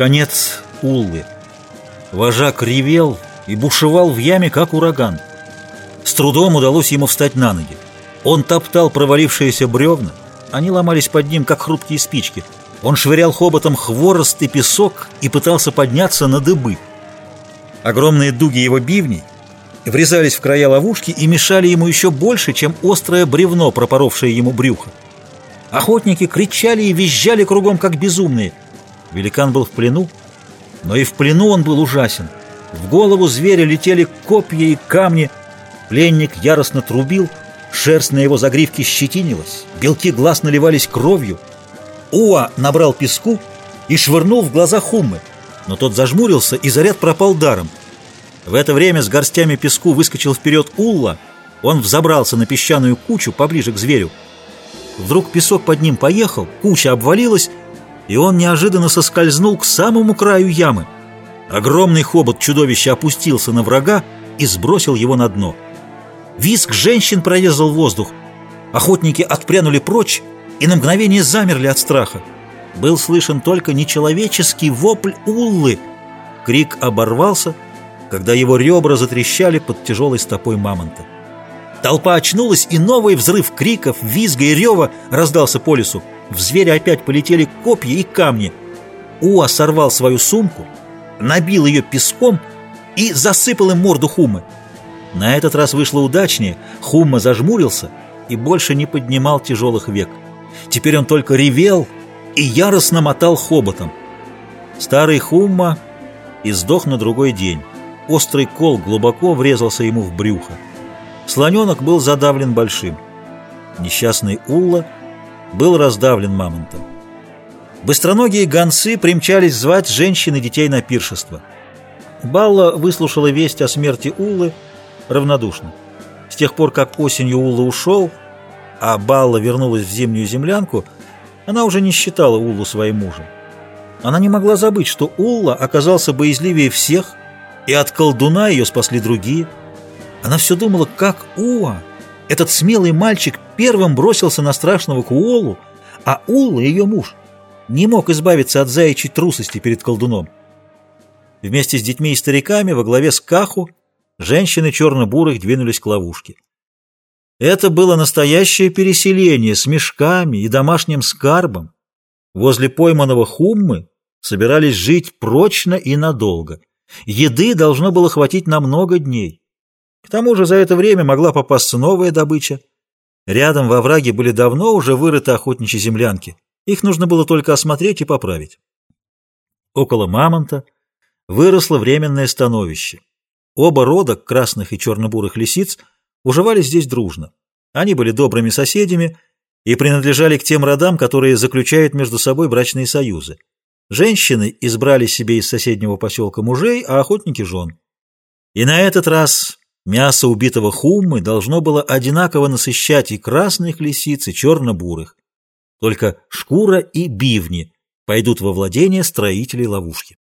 Конец Уллы. Вожак ревел и бушевал в яме, как ураган. С трудом удалось ему встать на ноги. Он топтал провалившиеся бревна, они ломались под ним, как хрупкие спички. Он швырял хоботом хворост и песок и пытался подняться на дыбы. Огромные дуги его бивней врезались в края ловушки и мешали ему еще больше, чем острое бревно, пропоровшее ему брюхо. Охотники кричали и визжали кругом, как безумные. Великан был в плену, но и в плену он был ужасен. В голову зверя летели копья и камни. Пленник яростно трубил, шерсть на его загривке щетинилась, белки глаз наливались кровью. Уа набрал песку и швырнул в глаза Хуммы, но тот зажмурился, и заряд пропал даром. В это время с горстями песку выскочил вперед Улла, он взобрался на песчаную кучу поближе к зверю. Вдруг песок под ним поехал, куча обвалилась, и он неожиданно соскользнул к самому краю ямы. Огромный хобот чудовища опустился на врага и сбросил его на дно. Визг женщин прорезал воздух. Охотники отпрянули прочь и на мгновение замерли от страха. Был слышен только нечеловеческий вопль Уллы. Крик оборвался, когда его ребра затрещали под тяжелой стопой мамонта. Толпа очнулась, и новый взрыв криков, визга и рева раздался по лесу. В зверя опять полетели копья и камни. Уа сорвал свою сумку, набил ее песком и засыпал им морду Хумы. На этот раз вышло удачнее. Хумма зажмурился и больше не поднимал тяжелых век. Теперь он только ревел и яростно мотал хоботом. Старый Хумма и сдох на другой день. Острый кол глубоко врезался ему в брюхо. Слоненок был задавлен большим. Несчастный Улла был раздавлен мамонтом. Быстроногие гонцы примчались звать женщин и детей на пиршество. Балла выслушала весть о смерти Уллы равнодушно. С тех пор, как осенью Улла ушел, а Балла вернулась в зимнюю землянку, она уже не считала Уллу своим мужем. Она не могла забыть, что Улла оказался боязливее всех, и от колдуна ее спасли другие – она все думала, как Уа, этот смелый мальчик, первым бросился на страшного Куолу, а Улла, ее муж, не мог избавиться от заячьей трусости перед колдуном. Вместе с детьми и стариками во главе с Каху женщины черно-бурых двинулись к ловушке. Это было настоящее переселение с мешками и домашним скарбом. Возле пойманного хуммы собирались жить прочно и надолго. Еды должно было хватить на много дней. К тому же за это время могла попасться новая добыча. Рядом во враге были давно уже вырыты охотничьи землянки. Их нужно было только осмотреть и поправить. Около мамонта выросло временное становище. Оба рода, красных и черно-бурых лисиц, уживали здесь дружно. Они были добрыми соседями и принадлежали к тем родам, которые заключают между собой брачные союзы. Женщины избрали себе из соседнего поселка мужей, а охотники – жен. И на этот раз Мясо убитого хуммы должно было одинаково насыщать и красных лисиц, и черно-бурых. Только шкура и бивни пойдут во владение строителей ловушки.